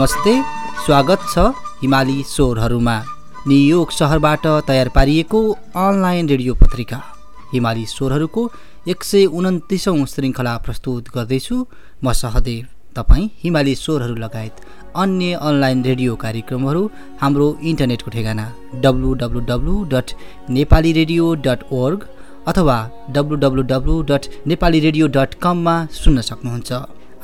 नमस्ते स्वागत छ हिमाली स्वरहरूमा। न्युयोर्क सहरबाट तयार पारिएको अनलाइन रेडियो पत्रिका। हिमाली स्वरहरूको एक सय उन्तिसौँ श्रृङ्खला प्रस्तुत गर्दैछु। म सहदेव। तपाईँ हिमाली स्वरहरू लगायत अन्य अनलाइन रेडियो कार्यक्रमहरू हाम्रो इन्टरनेटको ठेगाना W W W dot Nepali radio dot org अथवा W W W dot Nepali radio dot कममा सुन्न सक्नुहुन्छ।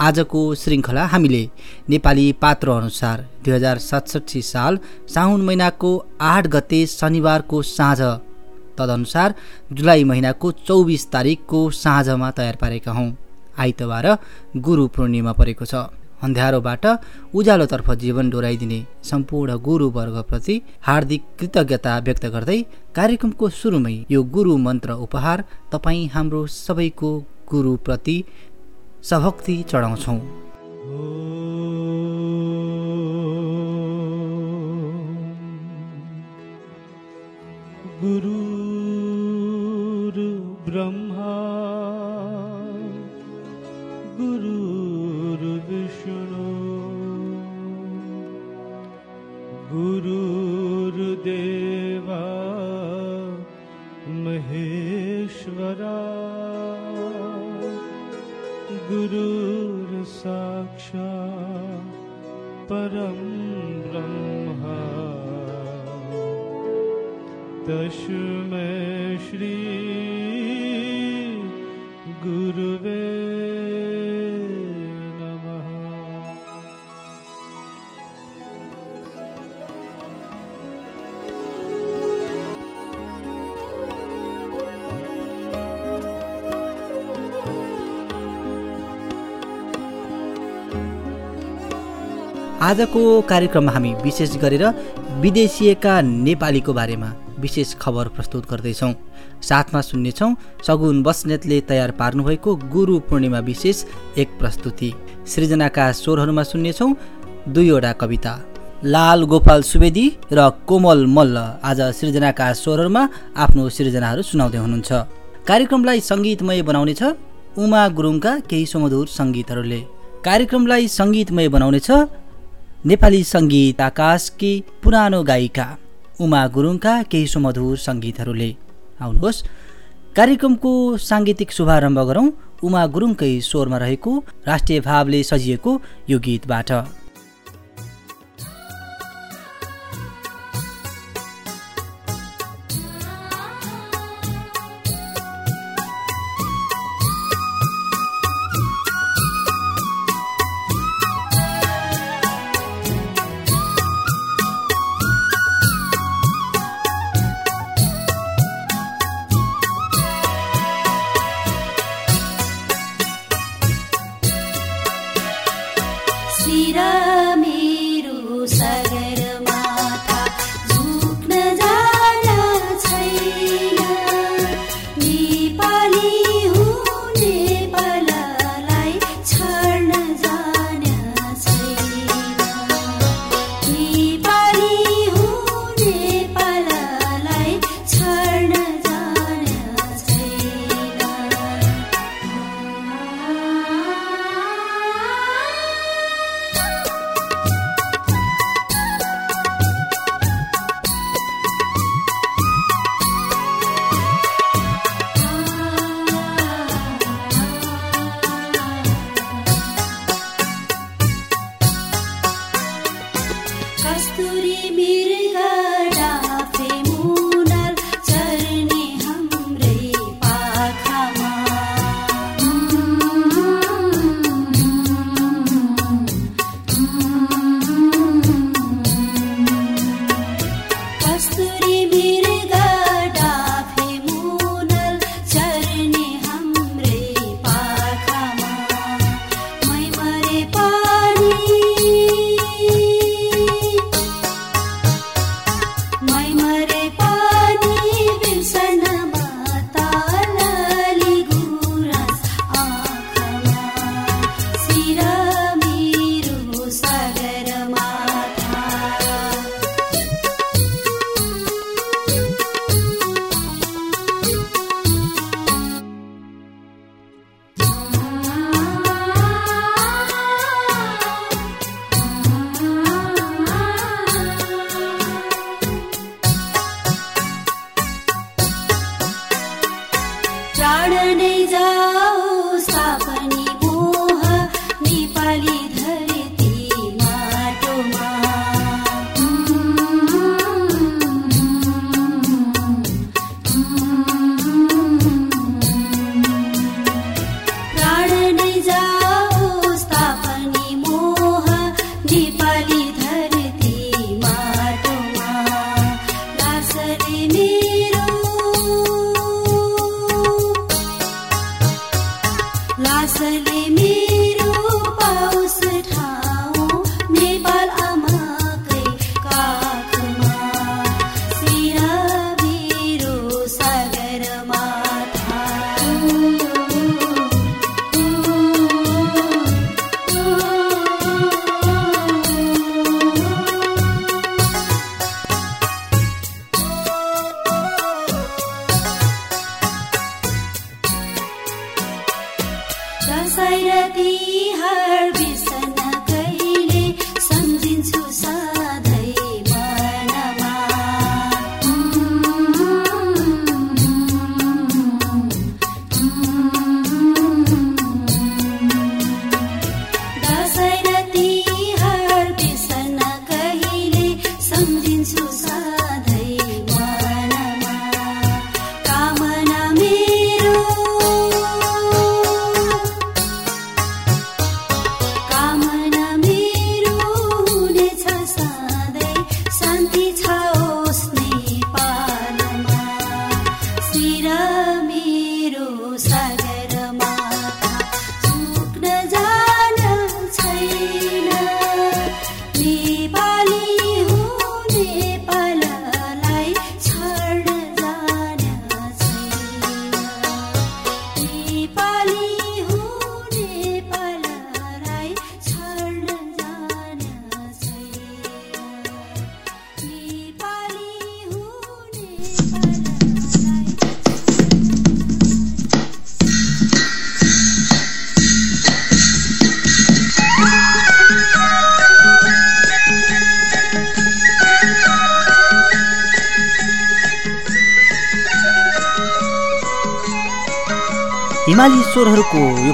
आजको श्रृङ्खला हामीले नेपाली पात्रअनुसार दुई हजार सतसट्ठी साल साउन महिनाको आठ गते शनिबारको साँझ तदनुसार जुलाई महिनाको चौबिस तारिकको साँझमा तयार पारेका हौँ। आइतबार गुरु पूर्णिमा परेको छ। अन्ध्यारोबाट उज्यालोतर्फ जीवन डोराइदिने सम्पूर्ण गुरुवर्गप्रति हार्दिक कृतज्ञता व्यक्त गर्दै कार्यक्रमको सुरुमै यो गुरु मन्त्र उपहार तपाईँ हाम्रो सबैको गुरुप्रति सभक्ति चढाउँछौँ। गुरु आजको कार्यक्रममा हामी विशेष गरेर विदेशिएका नेपालीको बारेमा विशेष खबर प्रस्तुत गर्दैछौँ। साथमा सुन्नेछौँ सगुन बस्नेतले तयार पार्नुभएको गुरु पूर्णिमा विशेष एक प्रस्तुति। सृजनाका स्वरहरूमा सुन्नेछौँ दुईवटा कविता। लाल गोपाल सुवेदी र कोमल मल्ल आज सृजनाका स्वरहरूमा आफ्नो सृजनाहरू सुनाउँदै हुनुहुन्छ। कार्यक्रमलाई सङ्गीतमय बनाउनेछ उमा गुरुङका केही सुमधुर सङ्गीतहरूले। कार्यक्रमलाई सङ्गीतमय बनाउनेछ नेपाली सङ्गीत आकाशकी पुरानो गायिका उमा गुरुङका केही सुमधुर सङ्गीतहरूले आउनुहोस् कार्यक्रमको साङ्गीतिक शुभारम्भ गरौँ उमा गुरुङकै स्वरमा रहेको राष्ट्रिय भावले सजिएको यो गीतबाट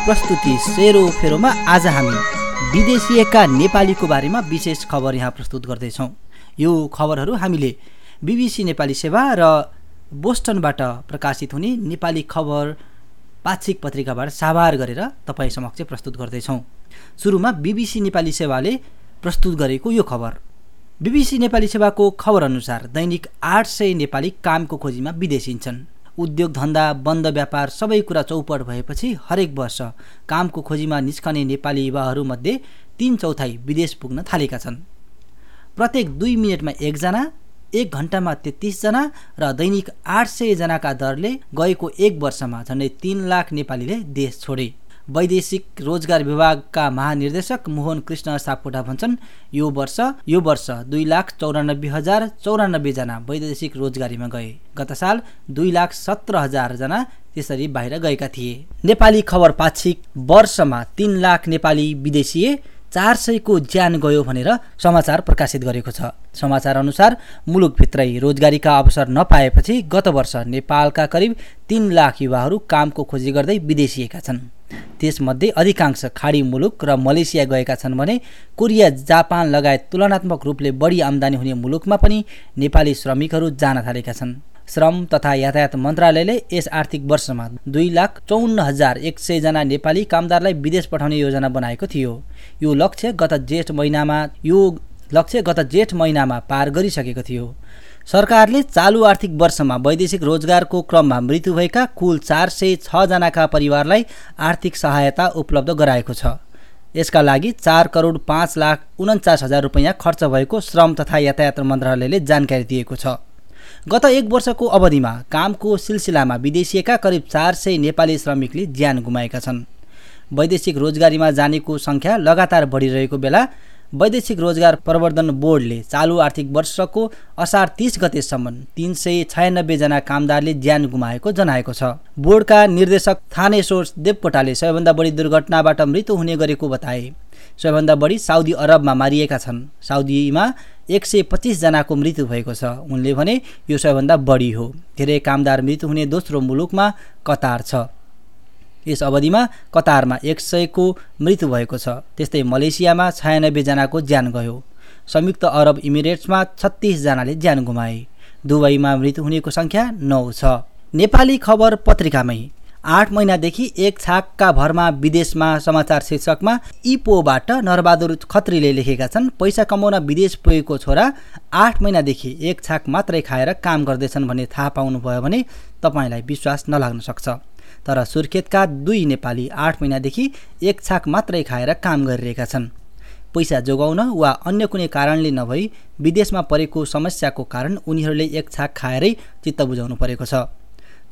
प्रस्तुति सेरो फेरोमा आज हामी विदेशिएका नेपालीको बारेमा विशेष खबर यहाँ प्रस्तुत गर्दैछौँ। यो खबरहरू हामीले बिबिसी नेपाली सेवा र बोस्टनबाट प्रकाशित हुने नेपाली खबर पाक्षिक पत्रिकाबाट साभार गरेर तपाईँ समक्ष प्रस्तुत गर्दैछौँ। सुरुमा बिबिसी नेपाली सेवाले प्रस्तुत गरेको यो खबर। बिबिसी नेपाली सेवाको खबरअनुसार दैनिक आठ सय नेपाली कामको खोजीमा विदेशिन्छन्। उद्योग धन्दा बन्द व्यापार सबै कुरा चौपट भएपछि हरेक वर्ष कामको खोजीमा निस्कने नेपाली युवाहरूमध्ये तिन चौथाइ विदेश पुग्न थालेका छन्। प्रत्येक दुई मिनटमा एकजना एक घन्टामा तेत्तिसजना र दैनिक आठ सयजनाका दरले गएको एक वर्षमा झन्डै तिन लाख नेपालीले देश छोडे। वैदेशिक रोजगार विभागका महानिर्देशक मोहन कृष्ण सापकोटा भन्छन् यो वर्ष यो वर्ष दुई लाख चौरानब्बे हजार चौरानब्बेजना वैदेशिक रोजगारीमा गए। गत साल दुई लाख सत्र हजारजना त्यसरी बाहिर गएका थिए। नेपाली खबर पाक्षिक वर्षमा तिन लाख नेपाली विदेशीय चार सयको ज्यान गयो भनेर समाचार प्रकाशित गरेको छ। समाचार अनुसार मुलुकभित्रै रोजगारीका अवसर नपाएपछि गत वर्ष नेपालका करिब तिन लाख युवाहरू कामको खोजी गर्दै विदेशिएका छन्। त्यसमध्ये अधिकांश खाडी मुलुक र मलेसिया गएका छन् भने कोरिया जापान लगायत तुलनात्मक रूपले बढी आम्दानी हुने मुलुकमा पनि नेपाली श्रमिकहरू जान थालेका छन्। श्रम तथा यातायात मन्त्रालयले यस आर्थिक वर्षमा दुई लाख चौन्न हजार एक सयजना नेपाली कामदारलाई विदेश पठाउने योजना बनाएको थियो। यो लक्ष्य गत जेठ महिनामा यो लक्ष्य गत जेठ महिनामा पार गरिसकेको थियो। सरकारले चालु आर्थिक वर्षमा वैदेशिक रोजगारको क्रममा मृत्यु भएका कुल चार सय छजनाका परिवारलाई आर्थिक सहायता उपलब्ध गराएको छ। यसका लागि चार करोड पाँच लाख उन्चास हजार रुपियाँ खर्च भएको श्रम तथा यातायात मन्त्रालयले जानकारी दिएको छ। गत एक वर्षको अवधिमा कामको सिलसिलामा विदेशिएका करिब चार सय नेपाली श्रमिकले ज्यान गुमाएका छन्। वैदेशिक रोजगारीमा जानेको सङ्ख्या लगातार बढिरहेको बेला वैदेशिक रोजगार प्रवर्धन बोर्डले चालु आर्थिक वर्षको असार तिस गतेसम्म तिन सय छयानब्बेजना कामदारले ज्यान गुमाएको जनाएको छ। बोर्डका निर्देशक थानेश्वर देवकोटाले सबैभन्दा बढी दुर्घटनाबाट मृत्यु हुने गरेको बताए। सबैभन्दा बढी साउदी अरबमा मारिएका छन्। साउदीमा एक सय पच्चिसजनाको मृत्यु भएको छ। उनले भने यो सबैभन्दा बढी हो। धेरै कामदार मृत्यु हुने दोस्रो मुलुकमा कतार छ। यस अवधिमा कतारमा एक सयको मृत्यु भएको छ। त्यस्तै मलेसियामा छयानब्बेजनाको ज्यान गयो। संयुक्त अरब इमिरेट्समा छत्तिसजनाले ज्यान गुमाए। दुबईमा मृत्यु हुनेको सङ्ख्या नौ छ। नेपाली खबर पत्रिकामै। आठ महिनादेखि एक छाकका भरमा विदेशमा समाचार शीर्षकमा इपोबाट नरबहादुर खत्रीले लेखेका छन् पैसा कमाउन विदेश पुगेको छोरा आठ महिनादेखि एक छाक मात्रै खाएर काम गर्दैछन् भन्ने थाहा पाउनुभयो भने तपाईँलाई विश्वास नलाग्न सक्छ। तर सुर्खेतका दुई नेपाली आठ महिनादेखि एक छाक मात्रै खाएर काम गरिरहेका छन्। पैसा जोगाउन वा अन्य कुनै कारणले नभई विदेशमा परेको समस्याको कारण उनीहरूले एक छाक खाएरै चित्त बुझाउनु परेको छ।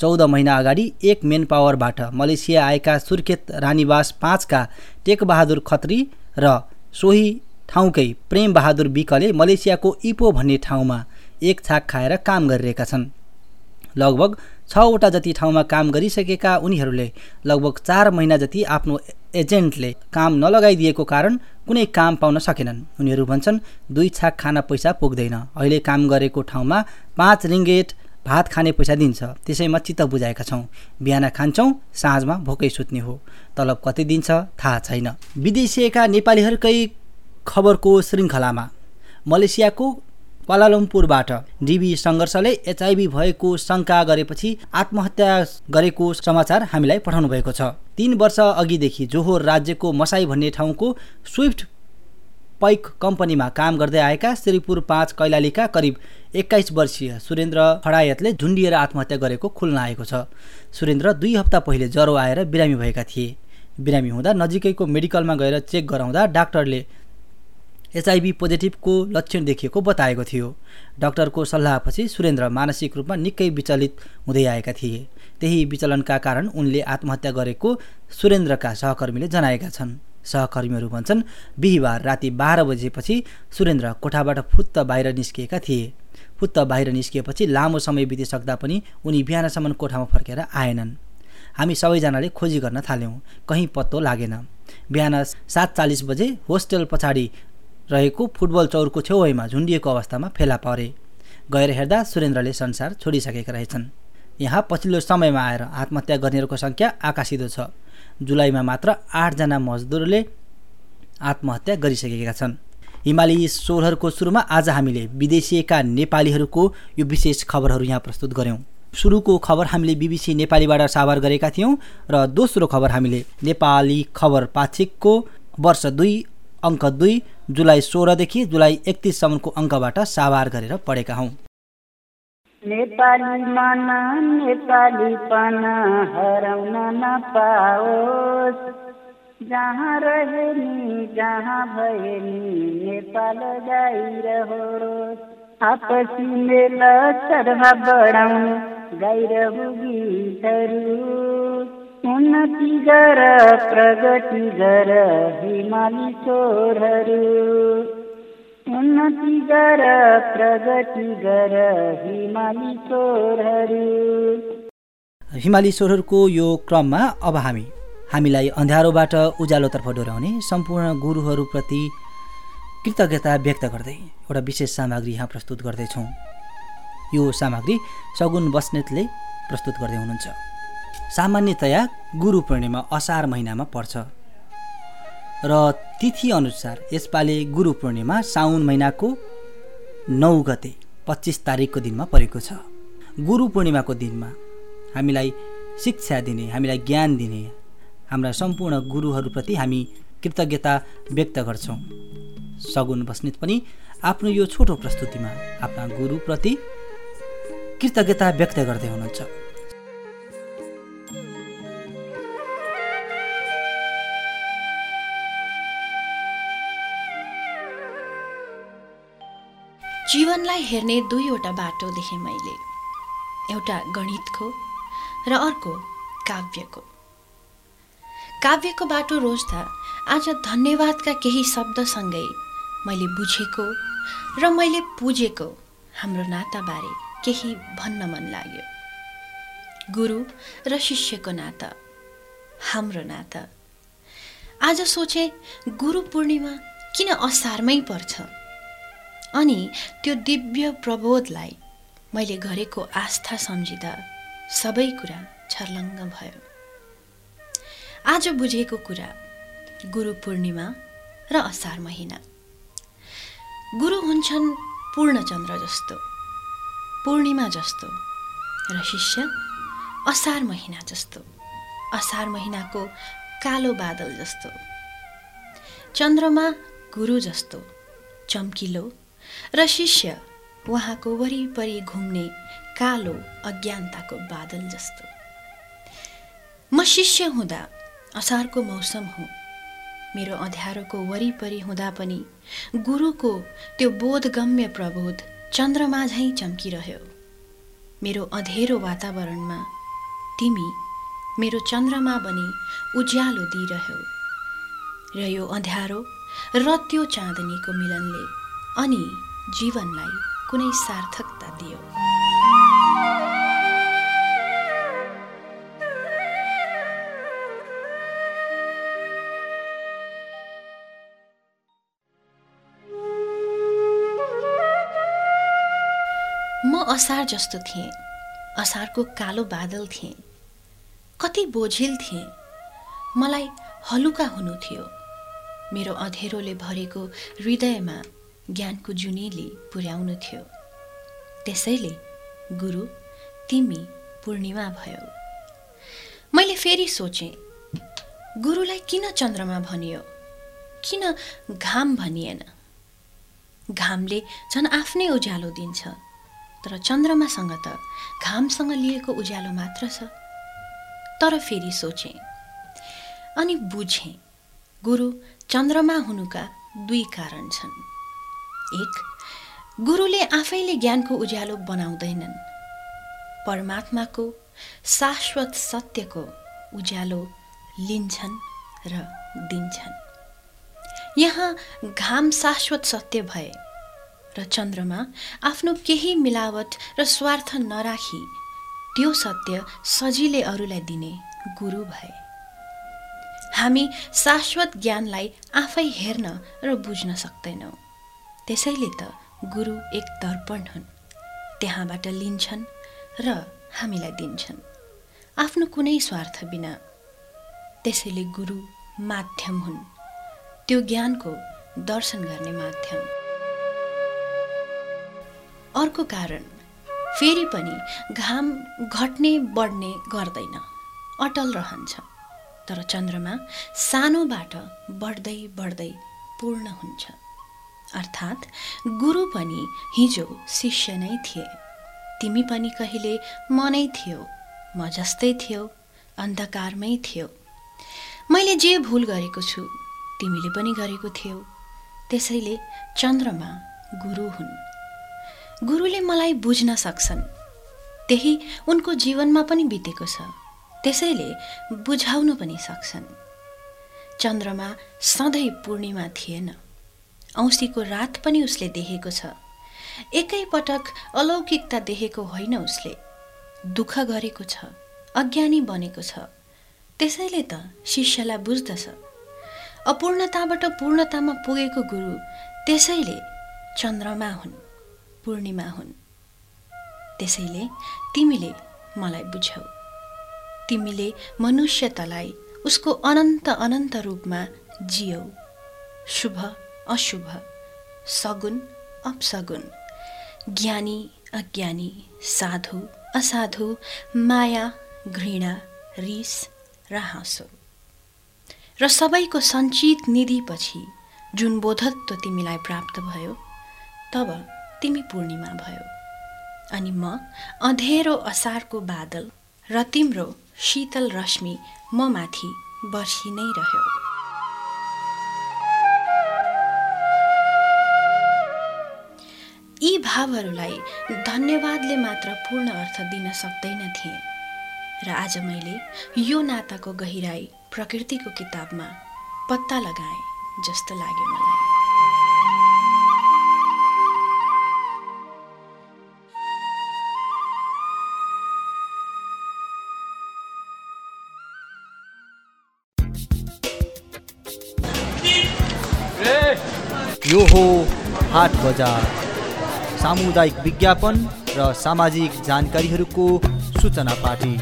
चौध महिना अगाडि एक मेन पावरबाट मलेसिया आएका सुर्खेत रानीवास पाँचका टेकबहादुर खत्री र सोही ठाउँकै प्रेम बहादुर विकले मलेसियाको इपो भन्ने ठाउँमा एक छाक खाएर काम गरिरहेका छन्। लगभग छवटा जति ठाउँमा काम गरिसकेका उनीहरूले लगभग चार महिना जति आफ्नो एजेन्टले काम नलगाइदिएको कारण कुनै काम पाउन सकेनन्। उनीहरू भन्छन् दुई छाक खान पैसा पुग्दैन। अहिले काम गरेको ठाउँमा पाँच रिङ्गेट भात खाने पैसा दिन्छ। त्यसैमा चित्त बुझाएका छौँ। बिहान खान्छौँ साँझमा भोकै सुत्ने हो। तलब कति दिन्छ थाहा छैन। विदेशिएका नेपालीहरूकै खबरको श्रृङ्खलामा मलेसियाको क्वालालम्पुरबाट डिबी सङ्घर्षले एचआइभी भएको शङ्का गरेपछि आत्महत्या गरेको समाचार हामीलाई पठाउनु भएको छ। तीन वर्ष अघिदेखि जोहोर राज्यको मसाई भन्ने ठाउँको स्विफ्ट पैक कम्पनीमा काम गर्दै आएका श्रीपुर पाँच कैलालीका करिब एक्काइस वर्षीय सुरेन्द्र खडायतले झुन्डिएर आत्महत्या गरेको खुल्न आएको छ। सुरेन्द्र दुई हप्ता पहिले ज्वरो आएर बिरामी भएका थिए। बिरामी हुँदा नजिकैको मेडिकलमा गएर चेक गराउँदा डाक्टरले एचआइभी पोजिटिभको लक्षण देखिएको बताएको थियो। डाक्टरको सल्लाहपछि सुरेन्द्र मानसिक रूपमा निकै विचलित हुँदै आएका थिए। त्यही विचलनका कारण उनले आत्महत्या गरेको सुरेन्द्रका सहकर्मीले जनाएका छन्। सहकर्मीहरू भन्छन् बिहिबार राति बाह्र बजेपछि सुरेन्द्र कोठाबाट फुत्त बाहिर निस्किएका थिए। फुत्त बाहिर निस्किएपछि लामो समय बितिसक्दा पनि उनी बिहानसम्म कोठामा फर्केर आएनन्। हामी सबैजनाले खोजी गर्न थाल्यौँ कहीँ पत्तो लागेन। बिहान सात चालिस बजे होस्टेल पछाडि रहेको फुटबल चौरको छेउमा झुन्डिएको अवस्थामा फेला परे। गएर हेर्दा सुरेन्द्रले संसार छोडिसकेका रहेछन्। यहाँ पछिल्लो समयमा आएर आत्महत्या गर्नेहरूको सङ्ख्या आकाशिदो छ। जुलाईमा मात्र आठजना मजदुरले आत्महत्या गरिसकेका छन्। हिमाली स्वरहरूको सुरुमा आज हामीले विदेशिएका नेपालीहरूको यो विशेष खबरहरू यहाँ प्रस्तुत गऱ्यौँ सुरुको खबर हामीले बिबिसी नेपालीबाट साभार गरेका थियौँ र दोस्रो खबर हामीले नेपाली खबर पाक्षिकको वर्ष दुई अङ्क दुई जुलाई सोह्रदेखि जुलाई एकतिससम्मको अङ्कबाट साभार गरेर पढेका हौँ। नेपाली मन नेपालीपन हराउन नपाओस्। जहाँ रहे जहाँ भए नि नेपाल गाइरहोस् आपसी मेल सर्वा बढाउनु गाइरहु गीतहरू उन्नति गर प्रगति गर हिमाली स्वरहरू उन्नति गर प्रगति गर हिमाली स्वरहरू हिमाली स्वरहरूको यो क्रममा अब हामी हामीलाई अँध्यारोबाट उज्यालोतर्फ डोर्याउने सम्पूर्ण गुरुहरूप्रति कृतज्ञता व्यक्त गर्दै एउटा विशेष सामग्री यहाँ प्रस्तुत गर्दैछौँ। यो सामग्री सगुन बस्नेतले प्रस्तुत गर्दै हुनुहुन्छ। सामान्यतया गुरु पूर्णिमा असार महिनामा पर्छ। र तिथि अनुसार यसपालि गुरु पूर्णिमा साउन महिनाको नौ गते पच्चिस तारिकको दिनमा परेको छ। गुरु पूर्णिमाको दिनमा हामीलाई शिक्षा दिने हामीलाई ज्ञान दिने हाम्रा सम्पूर्ण गुरुहरूप्रति हामी कृतज्ञता व्यक्त गर्छौँ। सगुन बस्नेत पनि आफ्नो यो छोटो प्रस्तुतिमा आफ्ना गुरुप्रति कृतज्ञता व्यक्त गर्दै हुनुहुन्छ। जीवनलाई हेर्ने दुईवटा बाटो देखेँ मैले। एउटा गणितको र अर्को काव्यको। काव्यको बाटो रोज्दा आज धन्यवादका केही शब्दसँगै मैले बुझेको र मैले पुजेको हाम्रो नाताबारे केही भन्न मन लाग्यो। गुरु र शिष्यको नाता हाम्रो नाता। आज सोचे गुरु पूर्णिमा किन असारमै पर्छ? अनि त्यो दिव्य प्रबोधलाई मैले गरेको आस्था सम्झिँदा सबै कुरा छर्लङ्ग भयो। आज बुझेको कुरा गुरु पूर्णिमा र असार महिना। गुरु हुन्छन् पूर्णचन्द्र जस्तो पूर्णिमा जस्तो र शिष्य असार महिना जस्तो असार महिनाको कालो बादल जस्तो। चन्द्रमा गुरु जस्तो चम्किलो र शिष्य उहाँको वरिपरि घुम्ने कालो अज्ञानताको बादल जस्तो। म शिष्य हुँदा असारको मौसम हुँ। मेरो अँध्यारोको वरिपरि हुँदा पनि गुरुको त्यो बोधगम्य प्रबोध चन्द्रमा झैँ चम्किरह्यो। मेरो अँधेरो वातावरणमा तिमी मेरो चन्द्रमा बनी उज्यालो दिइरह्यो। र यो अँध्यारो र त्यो चाँदनीको मिलनले अनि जीवनलाई कुनै सार्थकता दियो। असार जस्तो थिएँ। असारको कालो बादल थिएँ। कति बोझिल थिएँ। मलाई हलुका हुनु थियो। मेरो अँधेरोले भरेको हृदयमा ज्ञानको जुनेली पुर्याउनु थियो। त्यसैले गुरु तिमी पूर्णिमा भयो। मैले फेरि सोचेँ गुरुलाई किन चन्द्रमा भनियो? किन घाम भनिएन? घामले झन् आफ्नै उज्यालो दिन्छ। तर चन्द्रमासँग त घामसँग लिएको उज्यालो मात्र छ। तर फेरि सोचेँ अनि बुझेँ गुरु चन्द्रमा हुनुका दुई कारण छन्। एक गुरुले आफैले ज्ञानको उज्यालो बनाउँदैनन्। परमात्माको शाश्वत सत्यको उज्यालो लिन्छन् र दिन्छन्। यहाँ घाम शाश्वत सत्य भए र चन्द्रमा आफ्नो केही मिलावट र स्वार्थ नराखी त्यो सत्य सजिलै अरूलाई दिने गुरु भए। हामी शाश्वत ज्ञानलाई आफै हेर्न र बुझ्न सक्दैनौँ। त्यसैले त गुरु एक दर्पण हुन्। त्यहाँबाट लिन्छन् र हामीलाई दिन्छन्। आफ्नो कुनै स्वार्थ बिना। त्यसैले गुरु माध्यम हुन्। त्यो ज्ञानको दर्शन गर्ने माध्यम। अर्को कारण फेरि पनि घाम घट्ने बढ्ने गर्दैन अटल रहन्छ। तर चन्द्रमा सानोबाट बढ्दै बढ्दै पूर्ण हुन्छ। अर्थात् गुरु पनि हिजो शिष्य नै थिए। तिमी पनि कहिले म नै थियो म जस्तै थियो अन्धकारमै थियो। मैले जे भुल गरेको छु तिमीले पनि गरेको थियौ। त्यसैले चन्द्रमा गुरु हुन्। गुरुले मलाई बुझ्न सक्छन्। त्यही उनको जीवनमा पनि बितेको छ। त्यसैले बुझाउन पनि सक्छन्। चन्द्रमा सधैँ पूर्णिमा थिएन। औँसीको रात पनि उसले देखेको छ। एकैपटक अलौकिकता देखेको होइन उसले। दुःख गरेको छ। अज्ञानी बनेको छ। त्यसैले त शिष्यलाई बुझ्दछ। अपूर्णताबाट पूर्णतामा पुगेको गुरु त्यसैले चन्द्रमा हुन्। पूर्णिमा हुन्। त्यसैले तिमीले मलाई बुझौ। तिमीले मनुष्यतालाई उसको अनन्त अनन्त रूपमा जियौ। शुभ अशुभ सगुन अपसगुन ज्ञानी अज्ञानी साधु असाधु माया घृणा रिस र हाँसो। र सबैको सञ्चित निधिपछि जुन बोधत्व तिमीलाई प्राप्त भयो तब तिमी पूर्णिमा भयो। अनि म अँधेरो असारको बादल र तिम्रो शीतल रश्मि म माथि बर्सी नै रह्यो। यी भावहरूलाई धन्यवादले मात्र पूर्ण अर्थ दिन सक्दैन थिएँ र आज मैले यो नाताको गहिराई प्रकृतिको किताबमा पत्ता लगाएँ जस्तो लाग्यो मलाई। यो हो हाट बजार। सामुदायिक विज्ञापन र सामाजिक जानकारीहरूको सूचना पार्टी।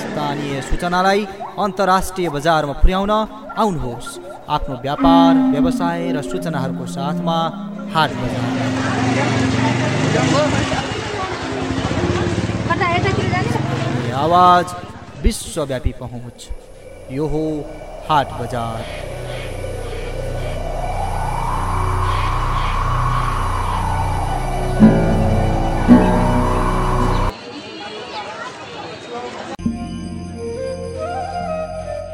स्थानीय सूचनालाई अन्तर्राष्ट्रिय बजारमा पुर्याउन आउनुहोस्। आफ्नो व्यापार व्यवसाय र सूचनाहरूको साथमा हाट बजार ये आवाज विश्वव्यापी पहुँच। यो हो हाट बजार।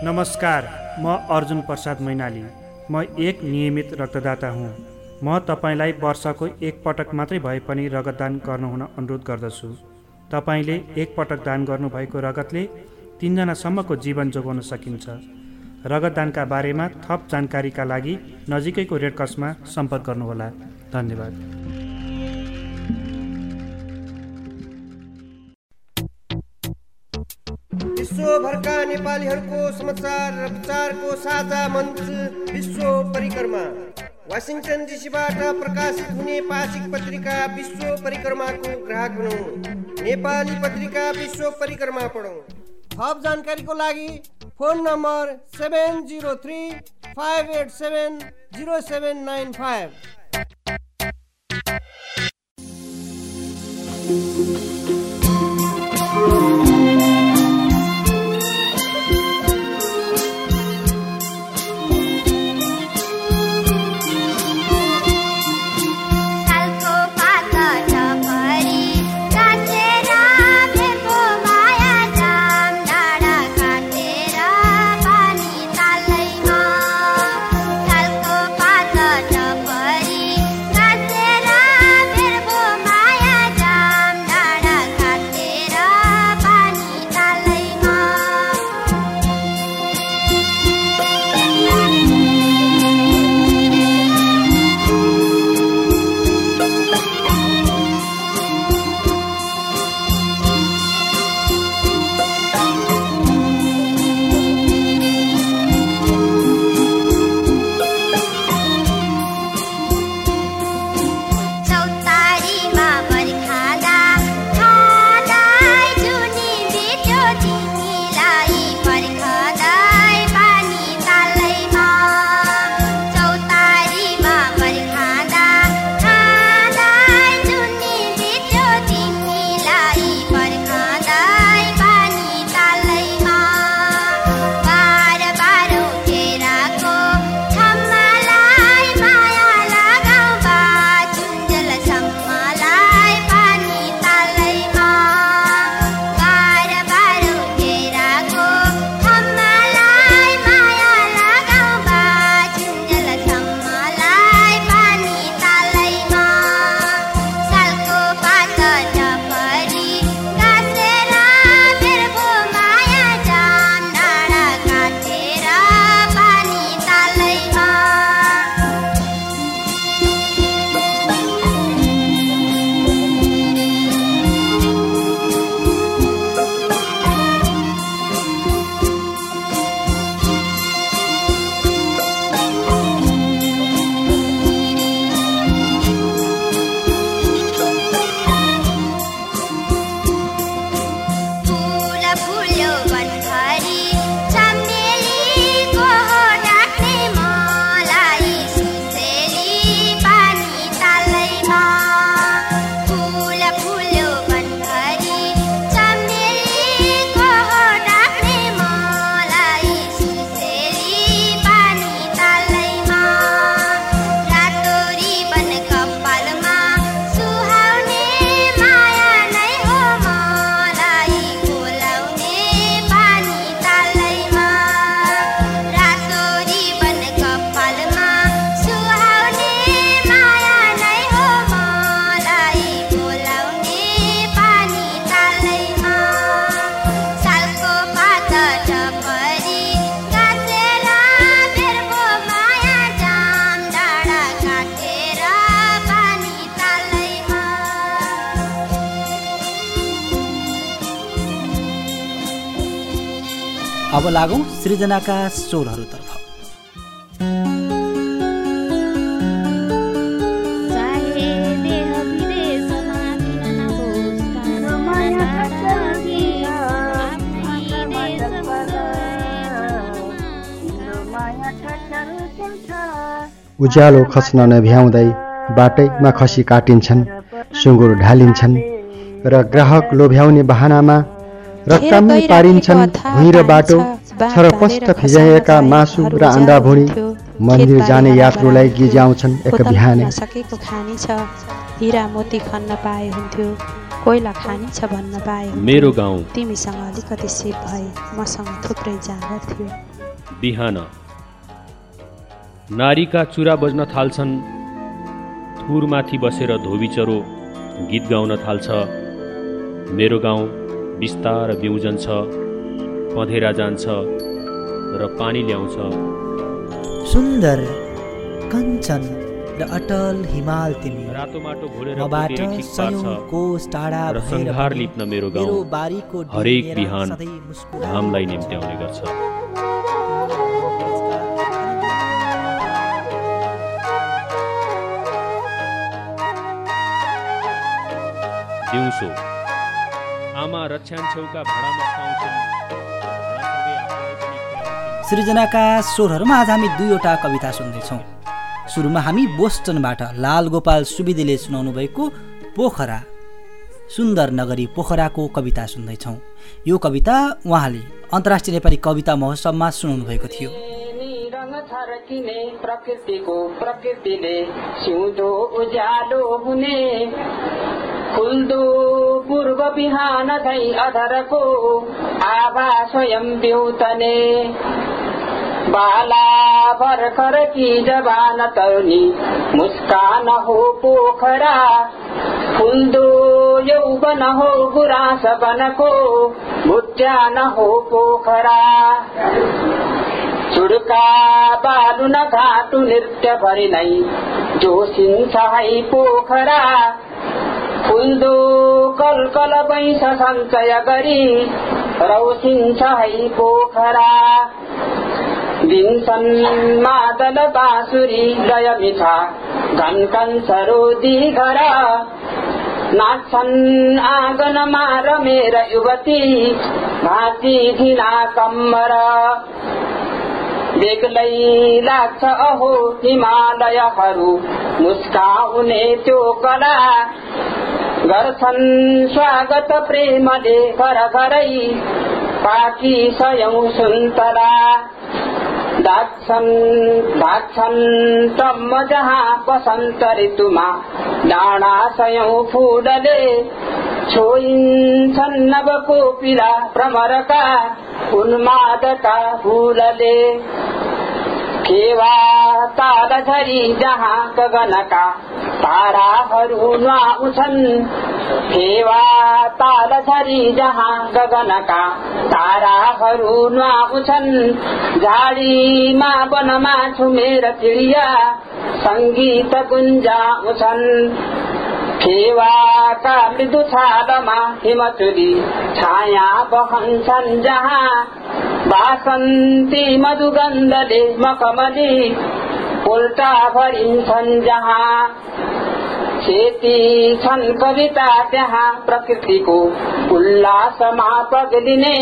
नमस्कार म अर्जुन प्रसाद मैनाली। म एक नियमित रक्तदाता हुँ। म तपाईँलाई वर्षको एकपटक मात्रै भए पनि रगतदान गर्नुहुन अनुरोध गर्दछु। तपाईँले एकपटक दान गर्नुभएको रगतले तिनजनासम्मको जीवन जोगाउन सकिन्छ। रगतदानका बारेमा थप जानकारीका लागि नजिकैको रेडक्रसमा सम्पर्क गर्नुहोला। धन्यवाद। विश्वभरका नेपालीहरूको समाचार र विचारको साझा मञ्च विश्व परिक्रमा। वासिङटन डिसीबाट प्रकाशित हुने पाक्षिक पत्रिका विश्व परिक्रमाको ग्राहक बनौँ नेपाली पत्रिका विश्व परिक्रमा पढौँ। थप जानकारीको लागि phone number seven zero three five eight seven zero seven nine five. अब लागौँ सृजनाका स्वरहरूतर्फ। उज्यालो खस्न नभ्याउँदै बाटैमा खसी काटिन्छन् सुँगुर ढालिन्छन् र ग्राहक लोभ्याउने बहानामा रक्कामै पारिन्छन् भुइँ र बाटो छरपष्ट फिजाइएका मासु र अन्डा भुँडी मन्दिर जाने यात्रुलाई गिज्याउँछन् एक बिहानै सकेको खानी छ हिरा मोती खन्न पाए हुन्थ्यो कोइला खानी छ भन्न पाए। मेरो गाउँ तिमीसँग अलिकति सिप भए मसँग थुप्रै जाँगर थियो बिहान नारीका चुरा बज्न थाल्छन् थुरमाथि बसेर धोबीचरो गीत गाउन थाल्छ मेरो गाउँ बिस्तार बिउजन छ पँधेरा जान्छ र पानी ल्याउँछ। सुन्दर कञ्चन र अटल हिमाल तिमी। रातो माटो घोलेर मबाट सयौँ कोस टाढा र लिप्न मेरो गाउँ। बारीको हरेक बिहान घामलाई निम्त्याउने गर्छ। दिउँसो। आमा रक्षान छेउका भाँडामा सुहाउँछिन्। सृजनाका स्वरहरूमा आज हामी दुईवटा कविता सुन्दैछौँ। सुरुमा हामी बोस्टनबाट लाल गोपाल सुविदेले सुनाउनु भएको पोखरा सुन्दर नगरी पोखराको कविता सुन्दैछौँ। यो कविता उहाँले अन्तर्राष्ट्रिय नेपाली कविता महोत्सवमा सुनाउनु भएको थियो। प्रकृतिको प्रकृतिले सिउँदो उज्यालो हुने पूर्व बिहान अधरको आभा स्वयं ब्युतने बाला भर्खर कि जवान तरुनी मुस्कान हो पोखरा। फुल्दो यौवन हो गुराँस बनको भुट्यान हो पोखरा। चुड्का बालु न घाटु नृत्य भरि नै जोसिन्छ है पोखरा। फुल्दो कलकल वैंश सञ्चय गरी रौसिन्छ है पोखरा। दिन्छन् मादल बाँसुरी लय मिठा घनकन सरोदी घर नाच्छन् आँगनमा रमेर युवती भाँची घिना कम्मर बेग्लै लाग्छ अहो हिमालयहरू मुस्काउने त्यो कला गर्छन् स्वागत प्रेमले घर घरै पाकी सयौं सुन्तला। वसन्त ऋतुमा नाणाशयौ फूडले छोयिन्सन्नव कोपिला प्रमरका उन्मादका फूलले केवा ताल झरी जहाँ गगनका ताराहरू नुहाउँछन् फेवा ताल झरी जहाँ गगनका ताराहरू नुहाउँछन् झाडीमा वनमा छुमेर चिडिया सङ्गीत गुन्जाउँछन् फेवाका मृदु छालमा हिमचुली छाया बहन्छन् जहाँ बासन्ती मधुगन्धले मखमली उल्टा भरिन्छन् जहाँ खेती छन् कविता त्यहाँ प्रकृतिको उल्लासमा पग्लिने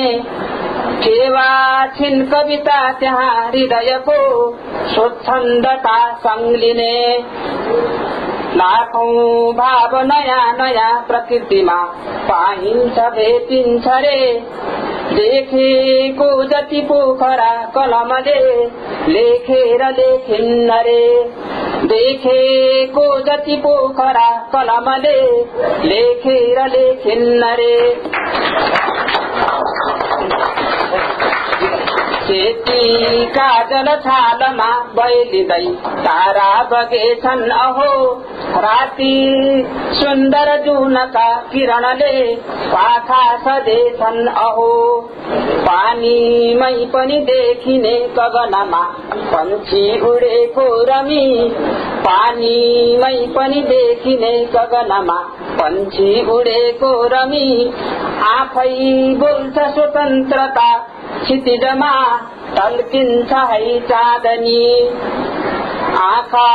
केवा छिन् कविता त्यहाँ हृदयको स्वच्छन्दता सङ्लिने लाखौं भाव नयाँ नयाँ प्रकृतिमा पाइन्छ भेटिन्छ रे देखेको जति पोखरा कलमले लेखेर लेखिन्न रे देखेको जति पोखरा कलमले लेखेर लेखिन्न रे सेतीका जल छालमा बैलिँदै तारा बगेछन् अहो। राति सुन्दर जुनका किरणले पाखा सधेछन् अहो। पानीमै पनि देखिने गगनमा पन्छी उडेको रमी पानीमै पनि देखिने गगनमा पन्छी उडेको रमी आफै बोल्छ स्वतन्त्रता क्षितिजमा टल्किन्छ है चाँदनी। आँखा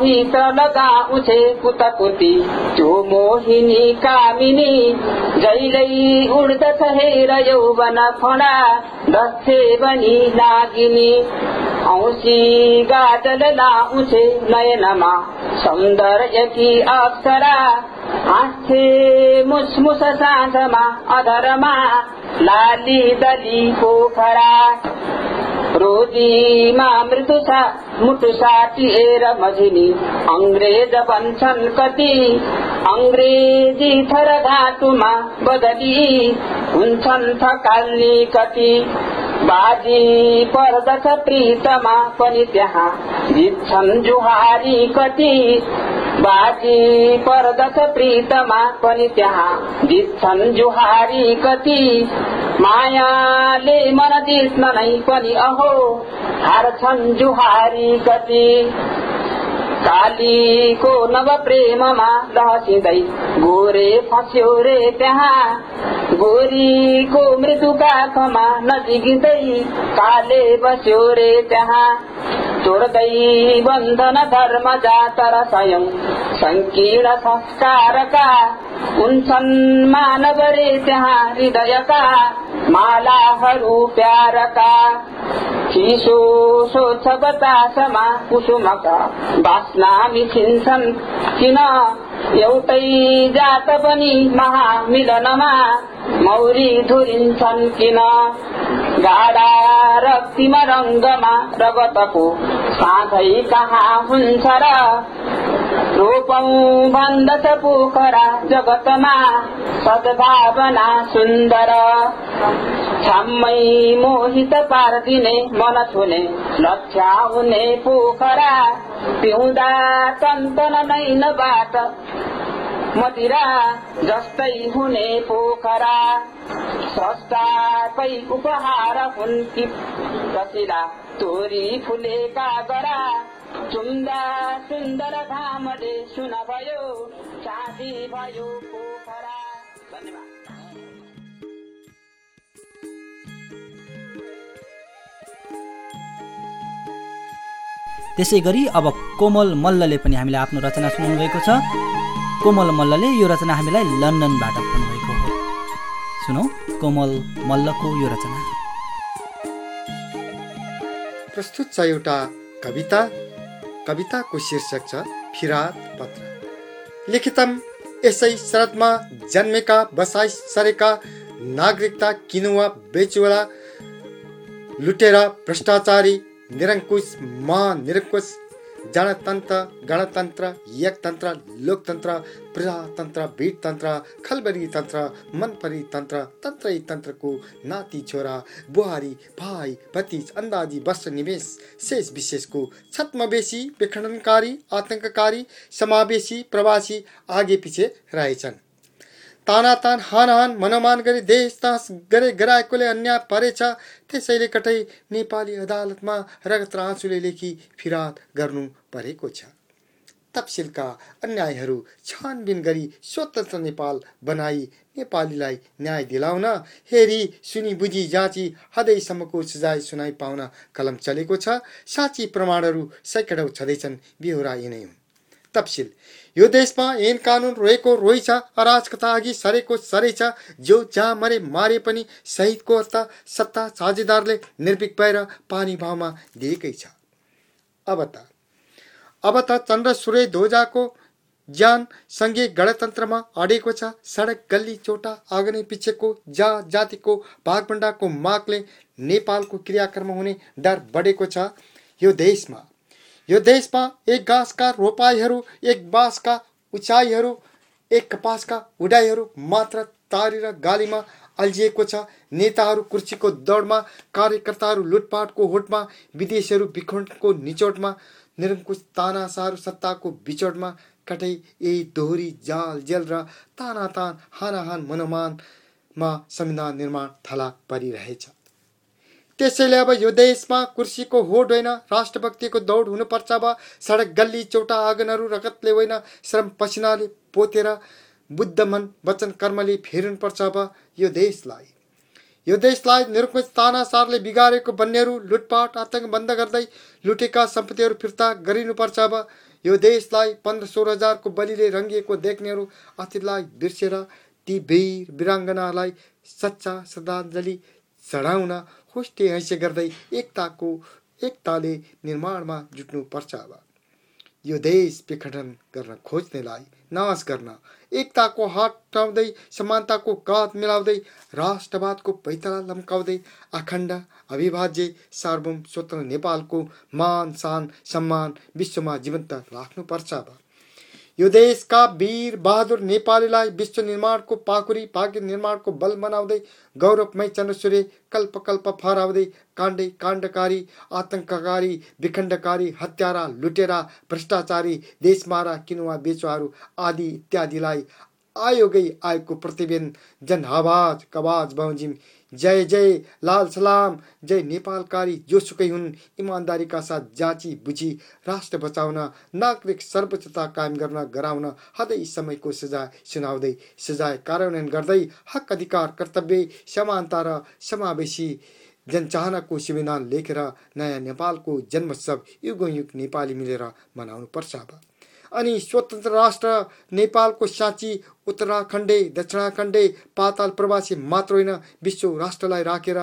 भित्र लगाउँछे कुतकुती त्यो मोहिनी कामिनी जहिल्यै उड्दछ हेर यौवन खडा दक्षे बनी लागिनी औँसी गाजल लाउँछे नयनमा सौन्दर्यकी अप्सरा हाँस्थे मुसमुस साँझमा अधरमा लाली दली पोखरा रोजीमा मृदुसा मुटु साटिएर मझिनी। अङ्ग्रेज बन्छन् कति अङ्ग्रेजी थर घाटुमा बदली। हुन्छन् थकाल्ने कति बाजी पर्दछ प्रीतमा पनि त्यहाँ जित्छन् जुहारी कति बाजी पर्दछ प्रीतमा पनि त्यहाँ जित्छन् जुहारी कति। मायाले मन जित्न नै पनि अहो। हार्छन् जुहारी कति। कालीको नव प्रेममा रहसिँदै गोरे फस्यो रे त्यहाँ गोरीको मृत्युका खमा नजिकै काले बस्यो रे त्यहाँ तोड्दै बन्धन धर्म जातर स्वयं। संकीर्ण संस्कारका हुन्छन् मानव रे त्यहाँ हृदयका मालाहरू प्यारका चिसो सोच्छ बतासमा कुसुमका बास्ना मिसिन्छन् किन एउटै जात पनि महामिलनमा मौरी धुरिन्छन् किन गाडा रक्तिमा रङ्गमा रगतको साँझै कहाँ हुन्छ र रोपौँ भन्दछ पोखरा जगतमा सद्भावना सुन्दर। छाम्मै मोहित पारिदिने मन छुने लक्ष्य हुने पोखरा। पिउँदा टन्तन नैनबाट मदिरा जस्तै हुने पोखरा। स्रष्टाकै उपहार हुन् कि तोरी फुलेका गरा चुम्दा सुन्दर घामले सुन भयो चाँदी भयो पोखरा। धन्यवाद। त्यसै गरी अब कोमल मल्लले पनि हामीलाई आफ्नो रचना सुनाउनु भएको छ। कोमल मल्लले यो रचना हामीलाई लन्डनबाट भन्नुभएको हो। सुनौ कोमल मल्लको यो रचना। प्रस्तुत छ एउटा कविता। कविताको शीर्षक छ फिरात पत्र। लिखितम यसै शरदमा जन्मेका बसाइ सरेका नागरिकता किनुवा बेचुवा लुटेर भ्रष्टाचारी निरङ्कुश महानिरङ्कुश जनतन्त्र गणतन्त्र एकतन्त्र लोकतन्त्र प्रजातन्त्र भिडतन्त्र खलबरी तन्त्र मनपरी तन्त्र तन्त्रै तन्त्रको नाति छोरा बुहारी भाइ भतिज अन्दाजी वस्त्र निवेश शेष विशेषको छत्मवेशी विखण्डनकारी आतङ्ककारी समावेशी प्रवासी आगे पछि रहेछन्। तानातान हान हान मनोमान गरी देश तास गरे गराएकोले अन्याय परेछ त्यसैले कतै नेपाली अदालतमा रगत आँसुले लेखी फिरात गर्नु परेको छ। तपसिलका अन्यायहरू छानबिन गरी स्वतन्त्र नेपाल बनाई नेपालीलाई न्याय दिलाउन हेरी सुनि बुझी जाँची हदैसम्मको सजाय सुनाइ पाउन कलम चलेको छ। साँची प्रमाणहरू सैकडौँ छँदैछन् बिहोरा यिनै हुन्। तपसिल यो देशमा ऐन कानुन रहेको रहेछ अराजकता अघि सरेको सरेछ जो जहाँ मरे मारे पनि शहीदको अर्थ सत्ता साझेदारले निर्भीक भएर पानी भावमा दिएकै छ। अब त अब त चन्द्र सूर्य ध्वजाको ज्यान सँगै गणतन्त्रमा अडेको छ। सडक गल्ली चोटा आगने पिछेको जा जातिको भागभण्डाको मागले नेपालको क्रियाकर्म हुने डर बढेको छ। यो देशमा यो देशमा एक घाँसका रोपाइहरू एक बाँसका उचाइहरू एक कपासका उडाइहरू मात्र तारी र गालीमा अल्झिएको छ। नेताहरू कुर्सीको दौडमा कार्यकर्ताहरू लुटपाटको होटमा विदेशीहरू विखण्डको निचोटमा निरङ्कुश तानासाहरू सत्ताको बिचोटमा कतै यही दोहोरी जाल जेल र तानातान हानाहान मनोमानमा संविधान निर्माण थला परिरहेछ। त्यसैले अब यो देशमा कुर्सीको होड होइन राष्ट्रभक्तिको दौड हुनुपर्छ अब। सडक गल्ली चौटा आँगनहरू रगतले होइन श्रम पसिनाले पोतेर बुद्ध मन वचन कर्मले फेर्नुपर्छ अब यो देशलाई। यो देशलाई निरङ्कुश तानासारले बिगारेको बन्नेहरू लुटपाट आतङ्क बन्द गर्दै लुटेका सम्पत्तिहरू फिर्ता गरिनुपर्छ अब। यो देशलाई पन्ध्र सोह्र हजारको बलिले रङ्गिएको देख्नेहरू अतिथिलाई बिर्सेर ती वीर वीराङ्गनालाई सच्चा श्रद्धाञ्जली चढाउन होस्टे हैसे गर्दै एकताको एकताले निर्माणमा जुट्नुपर्छ अब। यो देश विघटन गर्न खोज्नेलाई नाश गर्न एकताको हात उठाउँदै समानताको काँध मिलाउँदै राष्ट्रवादको पैतला लम्काउँदै अखण्ड अविभाज्य सार्वभौम स्वतन्त्र नेपालको मान सान सम्मान विश्वमा जीवन्त राख्नुपर्छ अब। यो देशका वीर बहादुर नेपालीलाई विश्व निर्माणको पाखुरी भाग्य निर्माणको बल बनाउँदै गौरवमय चन्द्रसूर्य कल्प कल्प फहराउँदै काण्डै काण्डकारी आतङ्ककारी विखण्डकारी हत्यारा लुटेरा भ्रष्टाचारी देशमारा किनुवा बेचुवाहरू आदि इत्यादिलाई आयोगै आयोगको प्रतिवेदन। जनआवाज कवाज बमोजिम जय जय लाल सलाम जय नेपालकारी जोसुकै हुन् इमान्दारीका साथ जाँची बुझी राष्ट्र बचाउन नागरिक सर्वोच्चता कायम गर्न गराउन हदै समयको सजाय सुनाउँदै सजाय कार्यान्वयन गर्दै हक अधिकार कर्तव्य समानता र समावेशी जनचाहनाको संविधान लेखेर नयाँ नेपालको जन्मोत्सव युगौँ नेपाली मिलेर मनाउनु पर्छ अनि स्वतन्त्र राष्ट्र नेपालको साँची उत्तराखण्डे दक्षिणाखण्डे पाताल प्रवासी मात्र होइन विश्व राष्ट्रलाई राखेर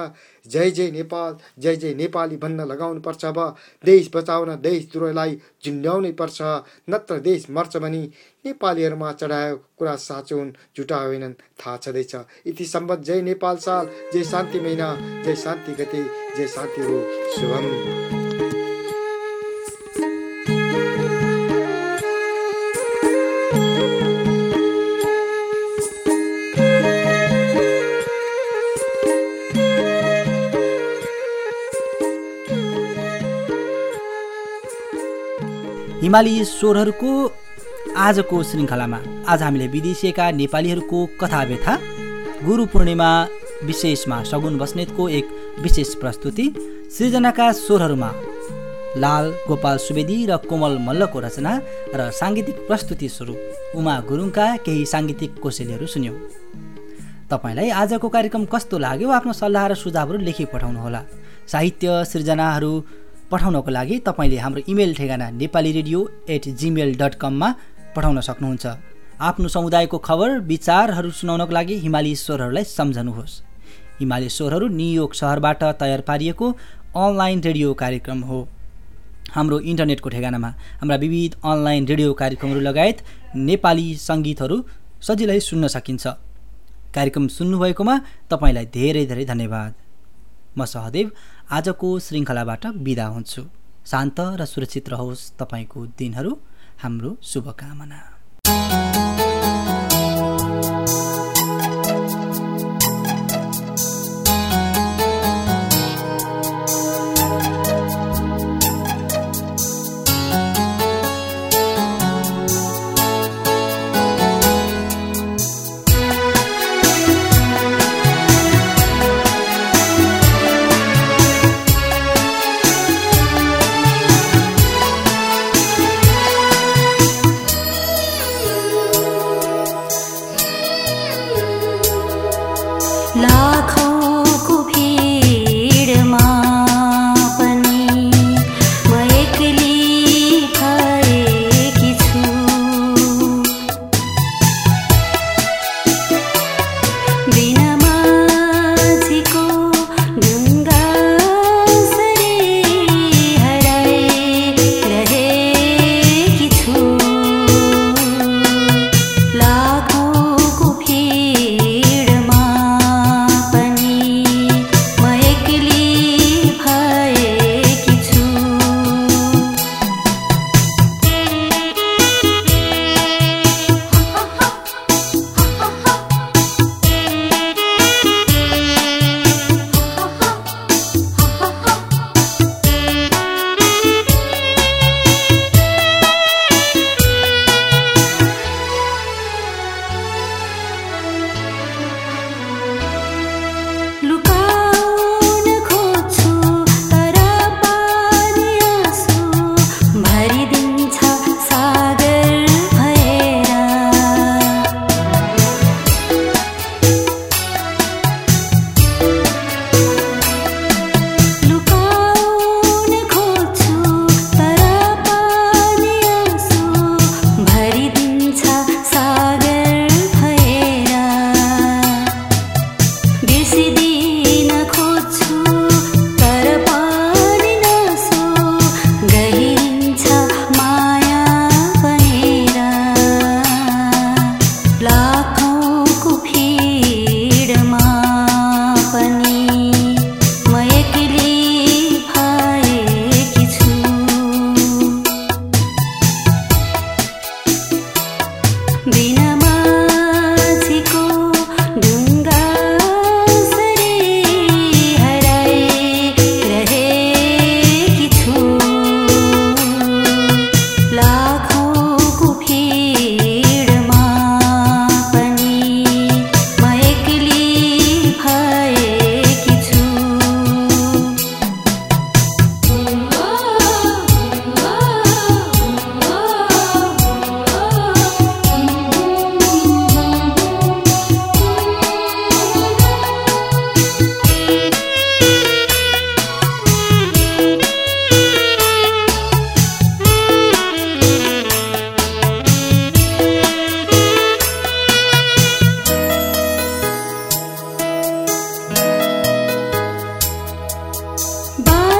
जय जय नेपाल जय जय नेपाली भन्न लगाउनु पर्छ अब। देश बचाउन देश द्रोहलाई झुन्ड्याउनै पर्छ नत्र देश मर्छ भनी नेपालीहरूमा चढायो कुरा साँचो हुन् झुटा होइनन् थाहा छँदैछ। यति सम्बत जय नेपाल साल जय शान्ति महिना जय शान्ति गते जय शान्ति हो शुभम। हिमाली स्वरहरूको आजको श्रृङ्खलामा आज हामीले विदेशिएका नेपालीहरूको कथा व्यथा गुरु पूर्णिमा विशेषमा सगुन बस्नेतको एक विशेष प्रस्तुति सृजनाका स्वरहरूमा लाल गोपाल सुवेदी र कोमल मल्लको रचना र साङ्गीतिक प्रस्तुति स्वरूप उमा गुरुङका केही साङ्गीतिक कोसेलीहरू सुन्यौँ। तपाईँलाई आजको कार्यक्रम कस्तो लाग्यो आफ्नो सल्लाह र सुझावहरू लेखी पठाउनुहोला। साहित्य सृजनाहरू पठाउनको लागि तपाईँले हाम्रो इमेल ठेगाना Nepali radio at Gmail dot कममा पठाउन सक्नुहुन्छ। आफ्नो समुदायको खबर विचारहरू सुनाउनको लागि हिमाली स्वरहरूलाई सम्झनुहोस्। हिमाली स्वरहरू न्युयोर्क सहरबाट तयार पारिएको अनलाइन रेडियो कार्यक्रम हो। हाम्रो इन्टरनेटको ठेगानामा हाम्रा विविध अनलाइन रेडियो कार्यक्रमहरू लगायत नेपाली सङ्गीतहरू सजिलै सुन्न सकिन्छ। कार्यक्रम सुन्नुभएकोमा तपाईँलाई धेरै धेरै धन्यवाद। म सहदेव आजको श्रृङ्खलाबाट बिदा हुन्छु। शान्त र सुरक्षित रहोस् तपाईँको दिनहरू हाम्रो शुभकामना। Bye.